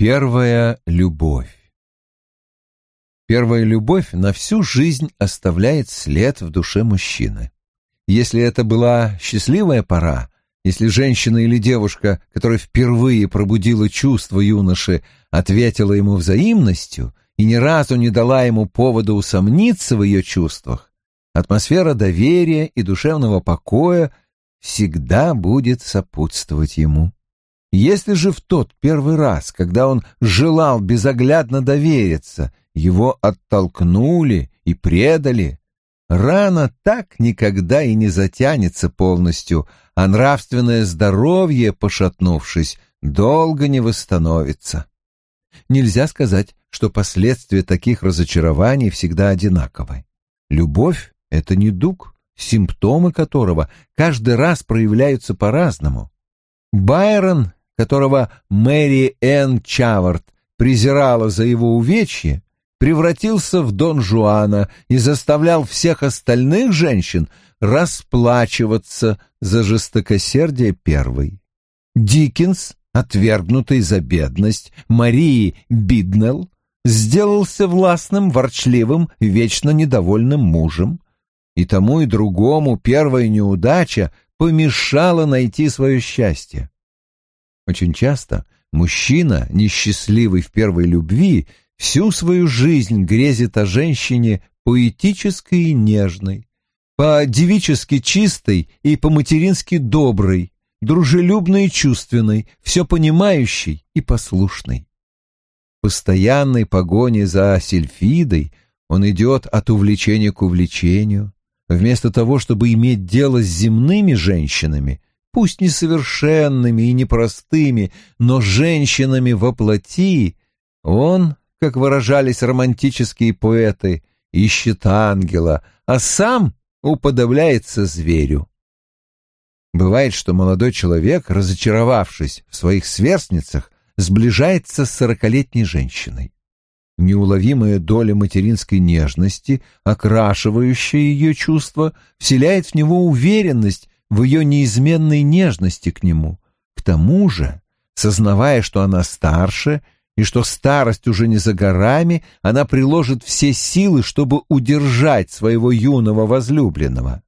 Первая любовь. Первая любовь на всю жизнь оставляет след в душе мужчины. Если это была счастливая пора, если женщина или девушка, которая впервые пробудила чувство юноши, ответила ему взаимностью и ни разу не дала ему повода усомниться в ее чувствах, атмосфера доверия и душевного покоя всегда будет сопутствовать ему. Если же в тот первый раз, когда он желал безоглядно довериться, его оттолкнули и предали, рана так никогда и не затянется полностью, а нравственное здоровье, пошатнувшись, долго не восстановится. Нельзя сказать, что последствия таких разочарований всегда одинаковы. Любовь — это недуг, симптомы которого каждый раз проявляются по-разному. Байрон которого Мэри Энн Чавард презирала за его увечье, превратился в Дон Жуана и заставлял всех остальных женщин расплачиваться за жестокосердие первой. Диккенс, отвергнутый за бедность Марии Биднелл, сделался властным, ворчливым, вечно недовольным мужем. И тому и другому первая неудача помешала найти свое счастье. Очень часто мужчина, несчастливый в первой любви, всю свою жизнь грезит о женщине поэтической и нежной, по-девически чистой и по-матерински доброй, дружелюбной и чувственной, все понимающей и послушной. В постоянной погоне за Сильфидой он идет от увлечения к увлечению, вместо того, чтобы иметь дело с земными женщинами, пусть несовершенными и непростыми, но женщинами во плоти, он, как выражались романтические поэты, ищет ангела, а сам уподобляется зверю. Бывает, что молодой человек, разочаровавшись в своих сверстницах, сближается с сорокалетней женщиной. Неуловимая доля материнской нежности, окрашивающая ее чувства, вселяет в него уверенность в ее неизменной нежности к нему. К тому же, сознавая, что она старше и что старость уже не за горами, она приложит все силы, чтобы удержать своего юного возлюбленного.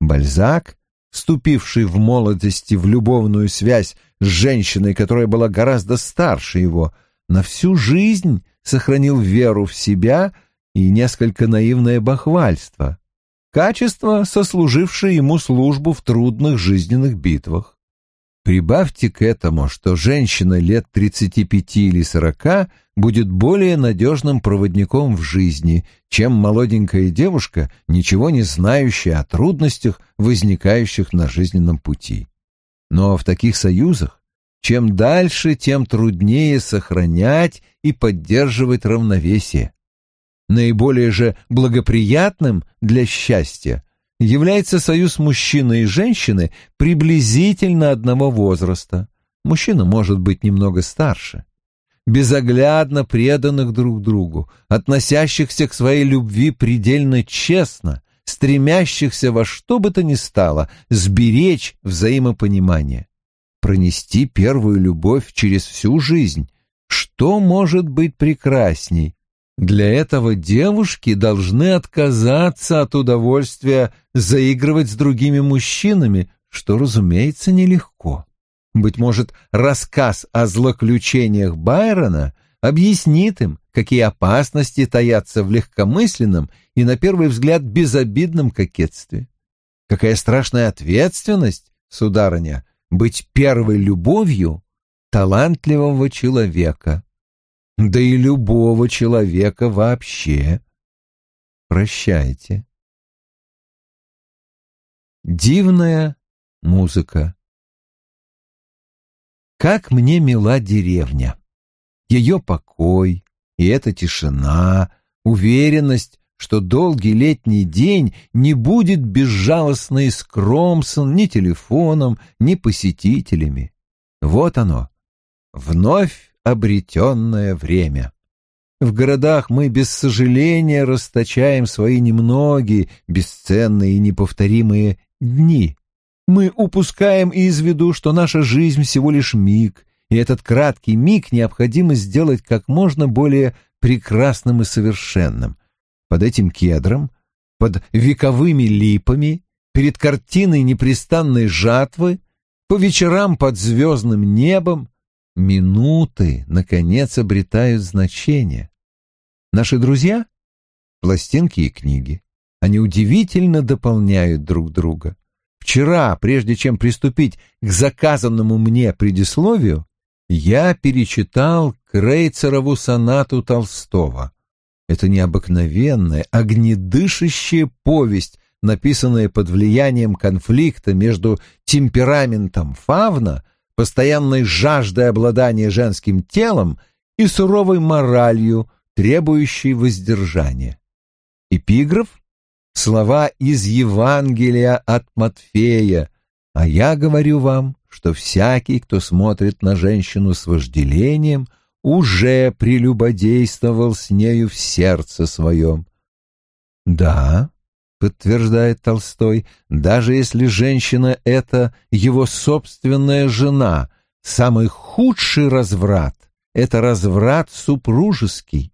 Бальзак, вступивший в молодости в любовную связь с женщиной, которая была гораздо старше его, на всю жизнь сохранил веру в себя и несколько наивное бахвальство качество, сослужившее ему службу в трудных жизненных битвах. Прибавьте к этому, что женщина лет 35 или 40 будет более надежным проводником в жизни, чем молоденькая девушка, ничего не знающая о трудностях, возникающих на жизненном пути. Но в таких союзах чем дальше, тем труднее сохранять и поддерживать равновесие. Наиболее же благоприятным для счастья является союз мужчины и женщины приблизительно одного возраста. Мужчина может быть немного старше. Безоглядно преданных друг другу, относящихся к своей любви предельно честно, стремящихся во что бы то ни стало сберечь взаимопонимание. Пронести первую любовь через всю жизнь. Что может быть прекрасней для этого девушки должны отказаться от удовольствия заигрывать с другими мужчинами, что, разумеется, нелегко. Быть может, рассказ о злоключениях Байрона объяснит им, какие опасности таятся в легкомысленном и, на первый взгляд, безобидном кокетстве. Какая страшная ответственность, сударыня, быть первой любовью талантливого человека да и любого человека вообще. Прощайте. Дивная музыка. Как мне мила деревня. Ее покой и эта тишина, уверенность, что долгий летний день не будет безжалостно искромсан ни телефоном, ни посетителями. Вот оно, вновь обретенное время. В городах мы без сожаления расточаем свои немногие, бесценные и неповторимые дни. Мы упускаем из виду, что наша жизнь всего лишь миг, и этот краткий миг необходимо сделать как можно более прекрасным и совершенным. Под этим кедром, под вековыми липами, перед картиной непрестанной жатвы, по вечерам под звездным небом, минуты, наконец, обретают значение. Наши друзья — пластинки и книги. Они удивительно дополняют друг друга. Вчера, прежде чем приступить к заказанному мне предисловию, я перечитал Крейцерову сонату Толстого. Это необыкновенная, огнедышащая повесть, написанная под влиянием конфликта между темпераментом фавна, постоянной жаждой обладания женским телом и суровой моралью, требующей воздержания. Эпиграф — слова из Евангелия от Матфея, а я говорю вам, что всякий, кто смотрит на женщину с вожделением, уже прелюбодействовал с нею в сердце своем. Да, подтверждает Толстой, даже если женщина — это его собственная жена, самый худший разврат — это разврат супружеский.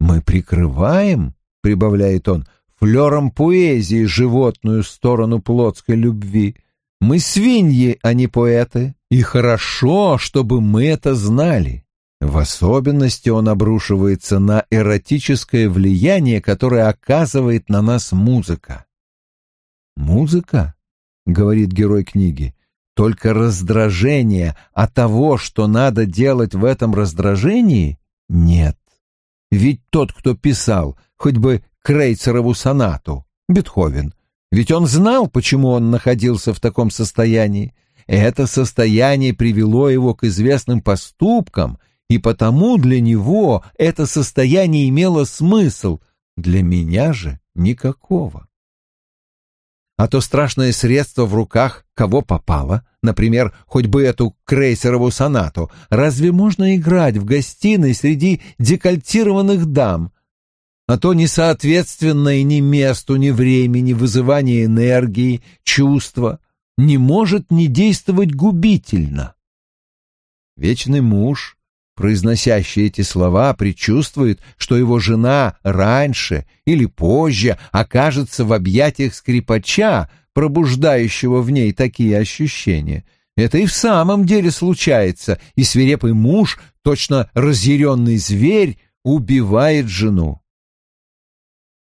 Мы прикрываем, прибавляет он, флером поэзии животную сторону плотской любви. Мы свиньи, а не поэты, и хорошо, чтобы мы это знали. В особенности он обрушивается на эротическое влияние, которое оказывает на нас музыка. «Музыка», — говорит герой книги, — «только раздражение, а того, что надо делать в этом раздражении, нет. Ведь тот, кто писал хоть бы Крейцерову сонату, Бетховен, ведь он знал, почему он находился в таком состоянии. Это состояние привело его к известным поступкам — и потому для него это состояние имело смысл, для меня же никакого. А то страшное средство в руках кого попало, например, хоть бы эту крейсерову сонату, разве можно играть в гостиной среди декольтированных дам? А то несоответственное ни месту, ни времени вызывание энергии, чувства не может не действовать губительно. Вечный муж произносящий эти слова, предчувствует, что его жена раньше или позже окажется в объятиях скрипача, пробуждающего в ней такие ощущения. Это и в самом деле случается, и свирепый муж, точно разъяренный зверь, убивает жену.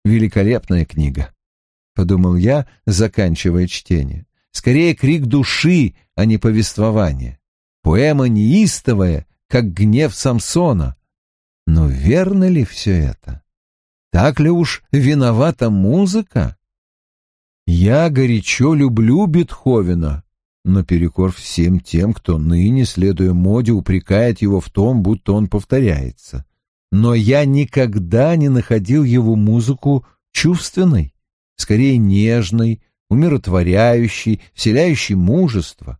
Великолепная книга, — подумал я, заканчивая чтение. Скорее крик души, а не повествование. Поэма неистовая как гнев Самсона. Но верно ли все это? Так ли уж виновата музыка? Я горячо люблю Бетховена, наперекор всем тем, кто ныне, следуя моде, упрекает его в том, будто он повторяется. Но я никогда не находил его музыку чувственной, скорее нежной, умиротворяющей, вселяющей мужество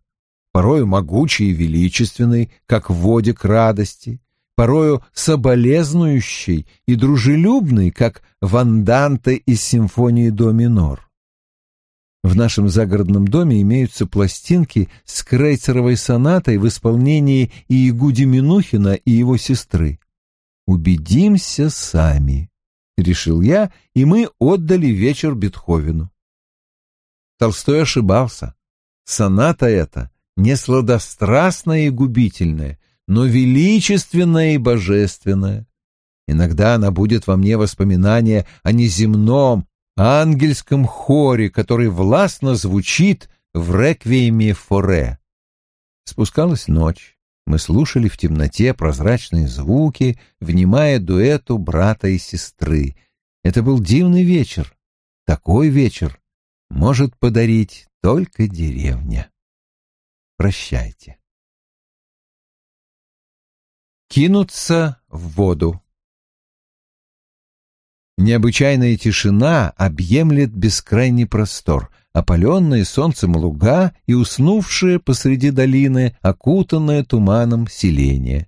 порою могучий и величественный, как воде радости, порою соболезнующий и дружелюбный, как ванданте из симфонии до минор. В нашем загородном доме имеются пластинки с Крейцеровой сонатой в исполнении Иегуди Минухина и его сестры. «Убедимся сами», — решил я, и мы отдали вечер Бетховену. Толстой ошибался. Соната эта не сладострастное и губительное, но величественное и божественное. Иногда она будет во мне воспоминание о неземном, ангельском хоре, который властно звучит в реквиеме Форе. Спускалась ночь. Мы слушали в темноте прозрачные звуки, внимая дуэту брата и сестры. Это был дивный вечер. Такой вечер может подарить только деревня. Прощайте. Кинуться в воду. Необычайная тишина объемлет бескрайний простор, опаленные солнцем луга и уснувшие посреди долины, окутанное туманом селение.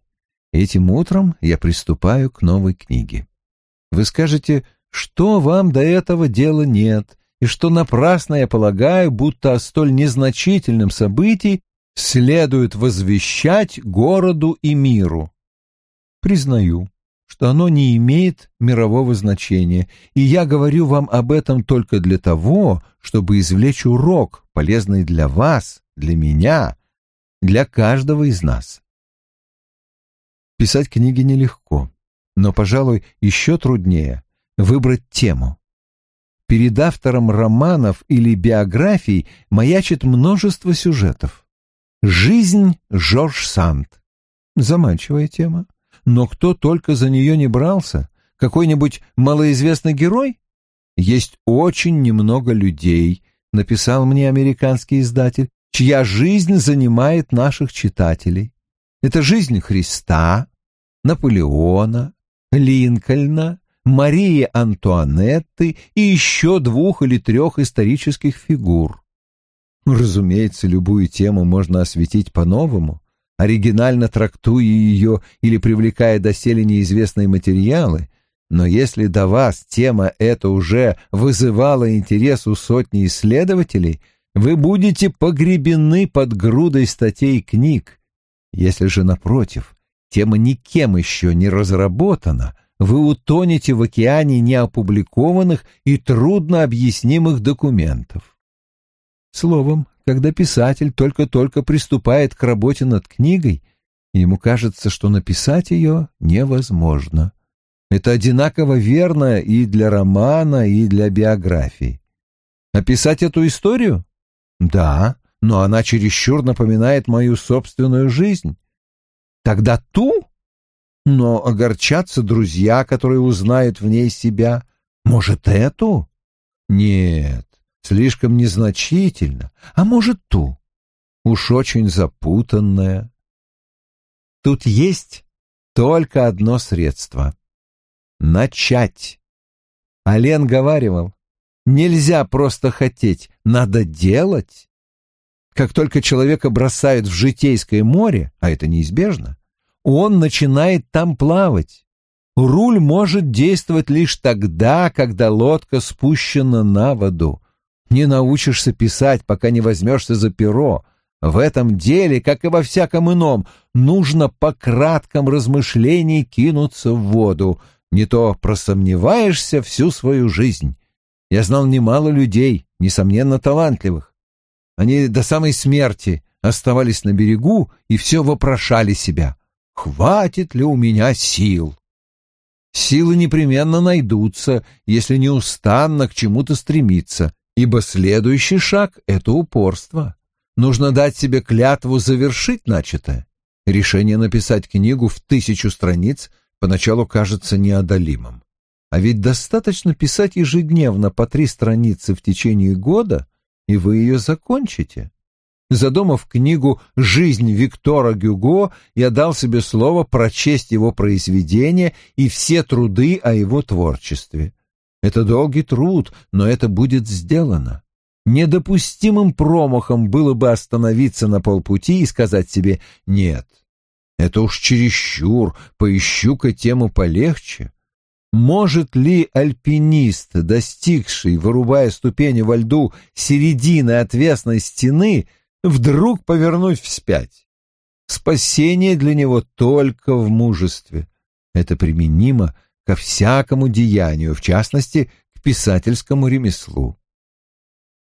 Этим утром я приступаю к новой книге. Вы скажете, что вам до этого дела нет, и что напрасно я полагаю, будто о столь незначительном событии следует возвещать городу и миру. Признаю, что оно не имеет мирового значения, и я говорю вам об этом только для того, чтобы извлечь урок, полезный для вас, для меня, для каждого из нас. Писать книги нелегко, но, пожалуй, еще труднее выбрать тему. Перед автором романов или биографий маячит множество сюжетов. Жизнь Жорж Санд. Заманчивая тема. Но кто только за нее не брался? Какой-нибудь малоизвестный герой? Есть очень немного людей, написал мне американский издатель, чья жизнь занимает наших читателей. Это жизнь Христа, Наполеона, Линкольна, Марии Антуанетты и еще двух или трех исторических фигур. Разумеется, любую тему можно осветить по-новому, оригинально трактуя ее или привлекая доселе неизвестные материалы, но если до вас тема эта уже вызывала интерес у сотни исследователей, вы будете погребены под грудой статей и книг. Если же, напротив, тема никем еще не разработана, вы утонете в океане неопубликованных и трудно объяснимых документов. Словом, когда писатель только-только приступает к работе над книгой, ему кажется, что написать ее невозможно. Это одинаково верно и для романа, и для биографии. Описать эту историю? Да, но она чересчур напоминает мою собственную жизнь. Тогда ту? Но огорчатся друзья, которые узнают в ней себя. Может, эту? Нет, слишком незначительно. А может, ту? Уж очень запутанная. Тут есть только одно средство — начать. Ален говаривал, нельзя просто хотеть, надо делать. Как только человека бросают в житейское море, а это неизбежно, он начинает там плавать. Руль может действовать лишь тогда, когда лодка спущена на воду. Не научишься писать, пока не возьмешься за перо. В этом деле, как и во всяком ином, нужно по кратком размышлении кинуться в воду. Не то просомневаешься всю свою жизнь. Я знал немало людей, несомненно талантливых. Они до самой смерти оставались на берегу и все вопрошали себя. Хватит ли у меня сил? Силы непременно найдутся, если неустанно к чему-то стремиться, ибо следующий шаг — это упорство. Нужно дать себе клятву завершить начатое. Решение написать книгу в тысячу страниц поначалу кажется неодолимым. А ведь достаточно писать ежедневно по три страницы в течение года, и вы ее закончите. Задумав книгу «Жизнь Виктора Гюго», я дал себе слово прочесть его произведения и все труды о его творчестве. Это долгий труд, но это будет сделано. Недопустимым промахом было бы остановиться на полпути и сказать себе «нет». Это уж чересчур, поищу-ка тему полегче. Может ли альпинист, достигший, вырубая ступени во льду, середины отвесной стены, вдруг повернуть вспять. Спасение для него только в мужестве. Это применимо ко всякому деянию, в частности, к писательскому ремеслу.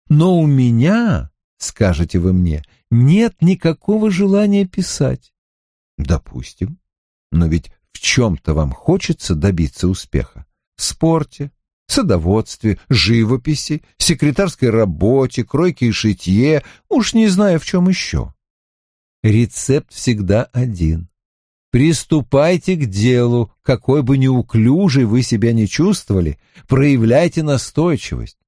Но у меня, скажете вы мне, нет никакого желания писать. Допустим. Но ведь в чем-то вам хочется добиться успеха. В спорте, садоводстве, живописи, секретарской работе, кройке и шитье, уж не знаю в чем еще. Рецепт всегда один. Приступайте к делу, какой бы неуклюжей вы себя не чувствовали, проявляйте настойчивость.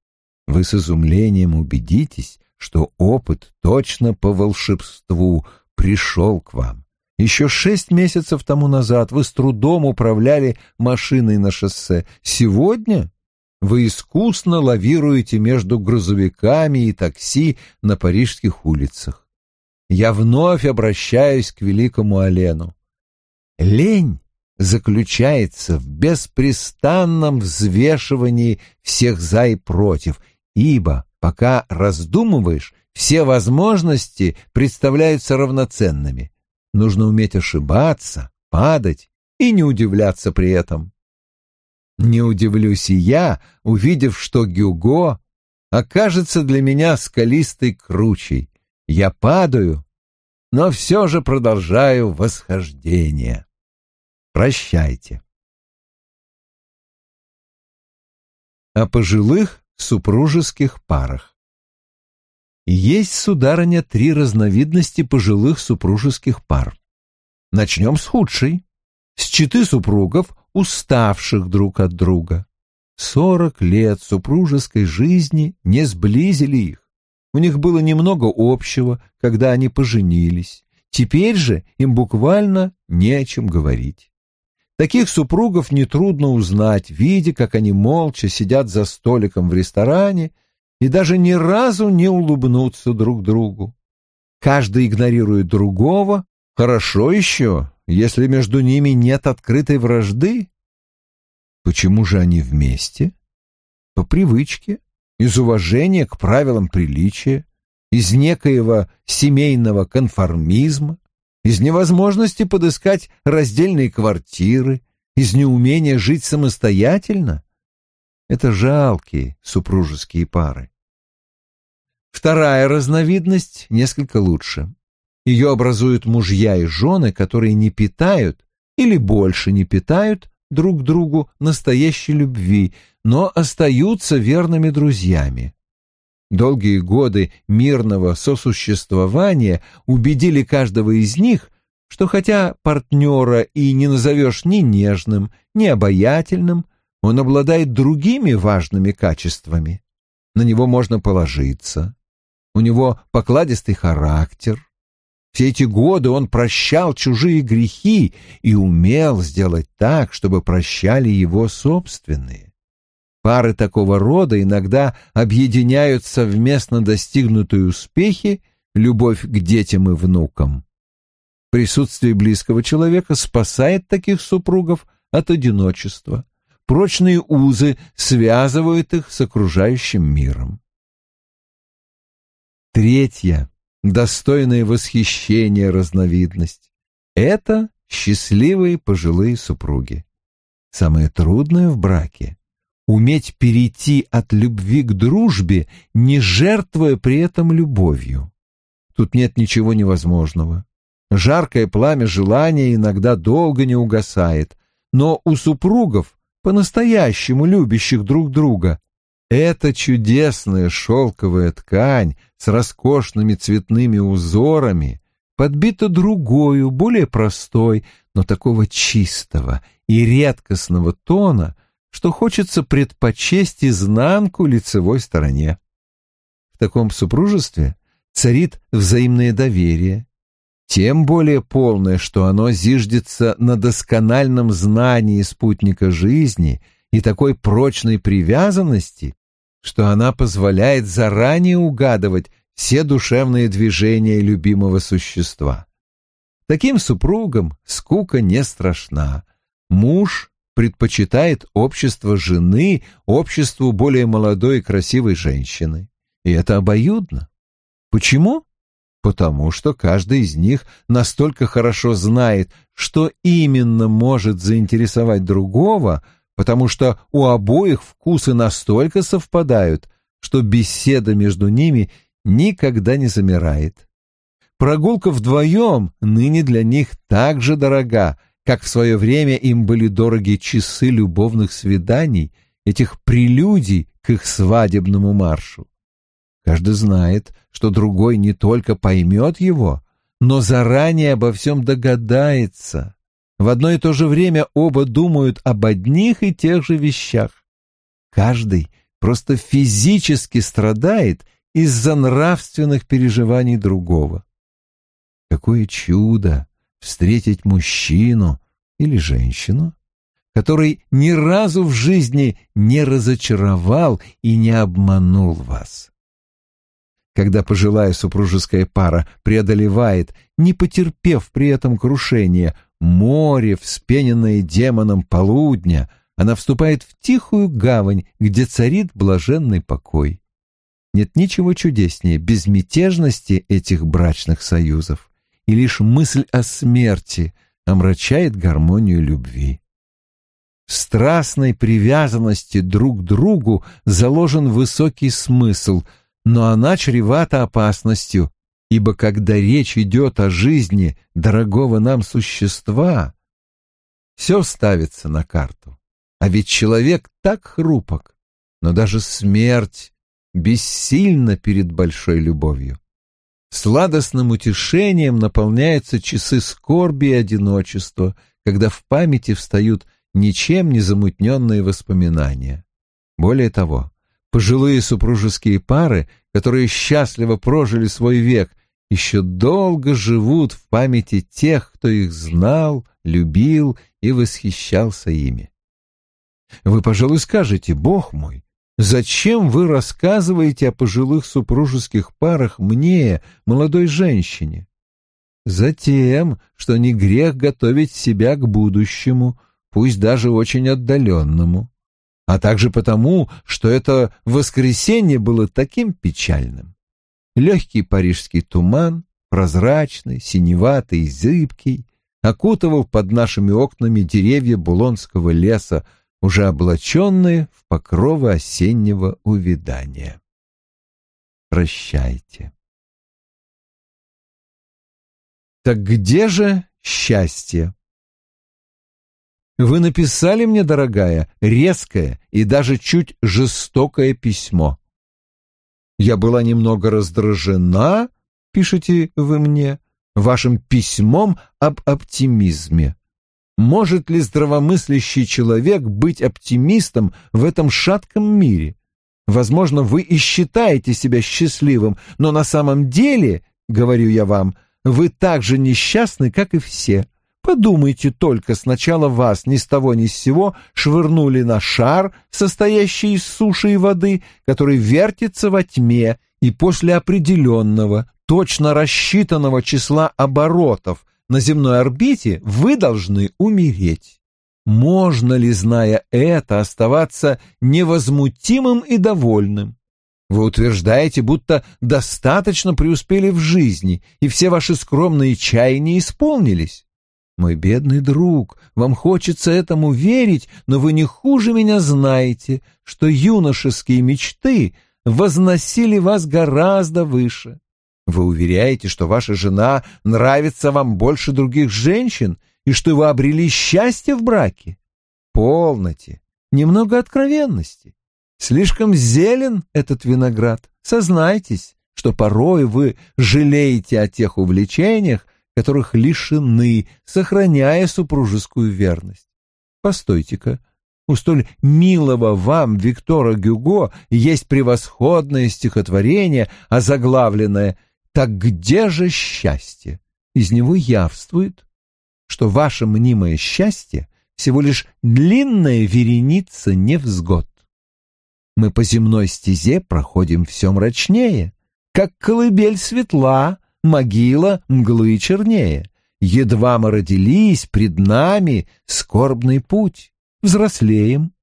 Вы с изумлением убедитесь, что опыт точно по волшебству пришел к вам. Еще шесть месяцев тому назад вы с трудом управляли машиной на шоссе. Сегодня вы искусно лавируете между грузовиками и такси на парижских улицах. Я вновь обращаюсь к великому Олену. Лень заключается в беспрестанном взвешивании всех за и против, ибо пока раздумываешь, все возможности представляются равноценными. Нужно уметь ошибаться, падать и не удивляться при этом. Не удивлюсь и я, увидев, что Гюго окажется для меня скалистой кручей. Я падаю, но все же продолжаю восхождение. Прощайте. О пожилых супружеских парах. Есть, сударыня, три разновидности пожилых супружеских пар. Начнем с худшей. С четы супругов, уставших друг от друга. Сорок лет супружеской жизни не сблизили их. У них было немного общего, когда они поженились. Теперь же им буквально не о чем говорить. Таких супругов нетрудно узнать, видя, как они молча сидят за столиком в ресторане и даже ни разу не улыбнутся друг другу. Каждый игнорирует другого. Хорошо еще, если между ними нет открытой вражды. Почему же они вместе? По привычке, из уважения к правилам приличия, из некоего семейного конформизма, из невозможности подыскать раздельные квартиры, из неумения жить самостоятельно. Это жалкие супружеские пары. Вторая разновидность несколько лучше. Ее образуют мужья и жены, которые не питают или больше не питают друг другу настоящей любви, но остаются верными друзьями. Долгие годы мирного сосуществования убедили каждого из них, что хотя партнера и не назовешь ни нежным, ни обаятельным, он обладает другими важными качествами. На него можно положиться. У него покладистый характер, все эти годы он прощал чужие грехи и умел сделать так, чтобы прощали его собственные. Пары такого рода иногда объединяют совместно достигнутые успехи, любовь к детям и внукам. Присутствие близкого человека спасает таких супругов от одиночества. Прочные узы связывают их с окружающим миром. Третья достойная восхищения разновидность. Это счастливые пожилые супруги. Самое трудное в браке — уметь перейти от любви к дружбе, не жертвуя при этом любовью. Тут нет ничего невозможного. Жаркое пламя желания иногда долго не угасает, но у супругов, по-настоящему любящих друг друга, эта чудесная шелковая ткань с роскошными цветными узорами подбита другою, более простой, но такого чистого и редкостного тона, что хочется предпочесть изнанку лицевой стороне. В таком супружестве царит взаимное доверие, тем более полное, что оно зиждется на доскональном знании спутника жизни и такой прочной привязанности, что она позволяет заранее угадывать все душевные движения любимого существа. Таким супругам скука не страшна. Муж предпочитает общество жены обществу более молодой и красивой женщины. И это обоюдно. Почему? Потому что каждый из них настолько хорошо знает, что именно может заинтересовать другого, потому что у обоих вкусы настолько совпадают, что беседа между ними никогда не замирает. Прогулка вдвоем ныне для них так же дорога, как в свое время им были дороги часы любовных свиданий, этих прелюдий к их свадебному маршу. Каждый знает, что другой не только поймет его, но заранее обо всем догадается, в одно и то же время оба думают об одних и тех же вещах. Каждый просто физически страдает из-за нравственных переживаний другого. Какое чудо встретить мужчину или женщину, который ни разу в жизни не разочаровал и не обманул вас. Когда пожилая супружеская пара преодолевает, не потерпев при этом крушения, море, вспененное демоном полудня, она вступает в тихую гавань, где царит блаженный покой. Нет ничего чудеснее безмятежности этих брачных союзов, и лишь мысль о смерти омрачает гармонию любви. В страстной привязанности друг к другу заложен высокий смысл, но она чревата опасностью, ибо когда речь идет о жизни дорогого нам существа, все ставится на карту. А ведь человек так хрупок, но даже смерть бессильна перед большой любовью. Сладостным утешением наполняются часы скорби и одиночества, когда в памяти встают ничем не замутненные воспоминания. Более того, пожилые супружеские пары, которые счастливо прожили свой век, еще долго живут в памяти тех, кто их знал, любил и восхищался ими. Вы, пожалуй, скажете, Бог мой, зачем вы рассказываете о пожилых супружеских парах мне, молодой женщине? Затем, что не грех готовить себя к будущему, пусть даже очень отдаленному, а также потому, что это воскресенье было таким печальным. Легкий парижский туман, прозрачный, синеватый, зыбкий, окутывал под нашими окнами деревья Булонского леса, уже облаченные в покровы осеннего увядания. Прощайте. Так где же счастье? Вы написали мне, дорогая, резкое и даже чуть жестокое письмо. Я была немного раздражена, пишете вы мне, вашим письмом об оптимизме. Может ли здравомыслящий человек быть оптимистом в этом шатком мире? Возможно, вы и считаете себя счастливым, но на самом деле, говорю я вам, вы так же несчастны, как и все. Подумайте только, сначала вас ни с того ни с сего швырнули на шар, состоящий из суши и воды, который вертится во тьме, и после определенного, точно рассчитанного числа оборотов на земной орбите вы должны умереть. Можно ли, зная это, оставаться невозмутимым и довольным? Вы утверждаете, будто достаточно преуспели в жизни, и все ваши скромные чаяния исполнились. Мой бедный друг, вам хочется этому верить, но вы не хуже меня знаете, что юношеские мечты возносили вас гораздо выше. Вы уверяете, что ваша жена нравится вам больше других женщин и что вы обрели счастье в браке? Полноте, немного откровенности. Слишком зелен этот виноград. Сознайтесь, что порой вы жалеете о тех увлечениях, которых лишены, сохраняя супружескую верность. Постойте-ка, у столь милого вам Виктора Гюго есть превосходное стихотворение, озаглавленное «Так где же счастье?» Из него явствует, что ваше мнимое счастье всего лишь длинная вереница невзгод. Мы по земной стезе проходим все мрачнее, как колыбель светла, могила мглы чернее. Едва мы родились, пред нами скорбный путь. Взрослеем,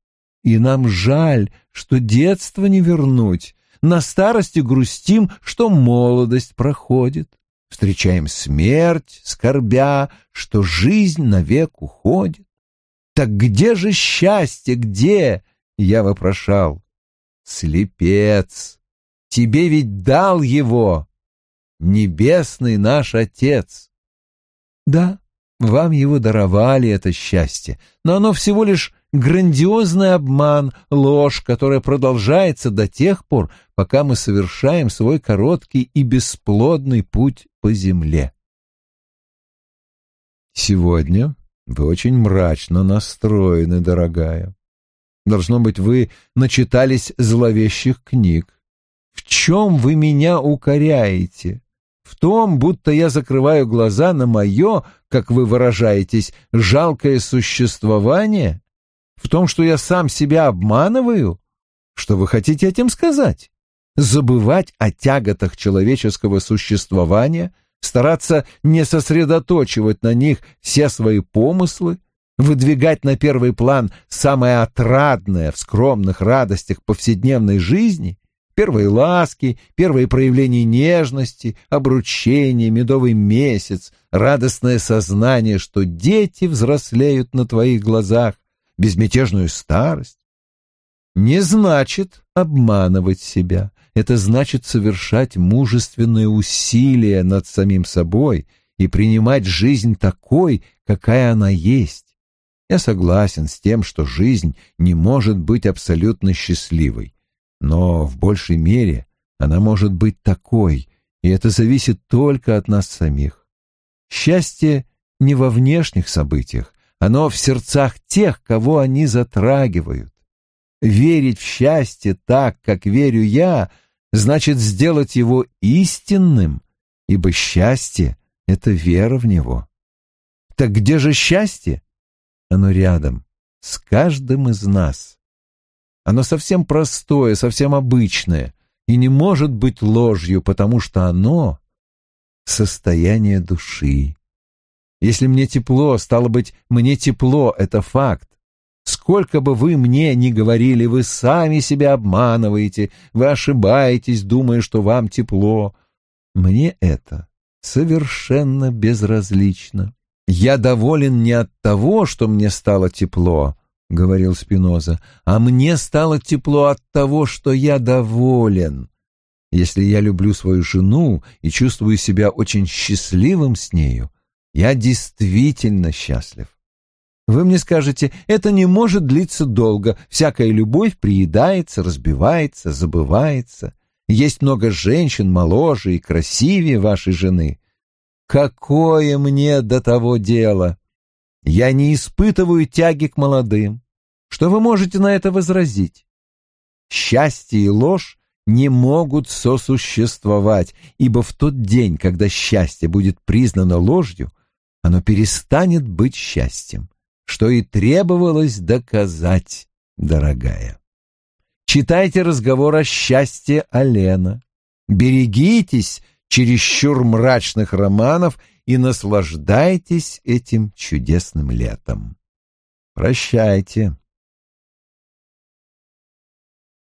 и нам жаль, что детство не вернуть. На старости грустим, что молодость проходит. Встречаем смерть, скорбя, что жизнь навек уходит. Так где же счастье, где? Я вопрошал. Слепец, тебе ведь дал его небесный наш Отец. Да, вам его даровали это счастье, но оно всего лишь грандиозный обман, ложь, которая продолжается до тех пор, пока мы совершаем свой короткий и бесплодный путь по земле. Сегодня вы очень мрачно настроены, дорогая. Должно быть, вы начитались зловещих книг. В чем вы меня укоряете? В том, будто я закрываю глаза на мое, как вы выражаетесь, жалкое существование? В том, что я сам себя обманываю? Что вы хотите этим сказать? Забывать о тяготах человеческого существования, стараться не сосредоточивать на них все свои помыслы, выдвигать на первый план самое отрадное в скромных радостях повседневной жизни — первые ласки, первые проявления нежности, обручение, медовый месяц, радостное сознание, что дети взрослеют на твоих глазах, безмятежную старость. Не значит обманывать себя, это значит совершать мужественные усилия над самим собой и принимать жизнь такой, какая она есть. Я согласен с тем, что жизнь не может быть абсолютно счастливой, но в большей мере она может быть такой, и это зависит только от нас самих. Счастье не во внешних событиях, оно в сердцах тех, кого они затрагивают. Верить в счастье так, как верю я, значит сделать его истинным, ибо счастье — это вера в него. Так где же счастье? Оно рядом, с каждым из нас. Оно совсем простое, совсем обычное и не может быть ложью, потому что оно — состояние души. Если мне тепло, стало быть, мне тепло — это факт. Сколько бы вы мне ни говорили, вы сами себя обманываете, вы ошибаетесь, думая, что вам тепло. Мне это совершенно безразлично. Я доволен не от того, что мне стало тепло, — говорил Спиноза, — а мне стало тепло от того, что я доволен. Если я люблю свою жену и чувствую себя очень счастливым с нею, я действительно счастлив. Вы мне скажете, это не может длиться долго, всякая любовь приедается, разбивается, забывается. Есть много женщин моложе и красивее вашей жены. Какое мне до того дело? Я не испытываю тяги к молодым. Что вы можете на это возразить? Счастье и ложь не могут сосуществовать, ибо в тот день, когда счастье будет признано ложью, оно перестанет быть счастьем что и требовалось доказать, дорогая. Читайте разговор о счастье Алена. Берегитесь чересчур мрачных романов и наслаждайтесь этим чудесным летом. Прощайте.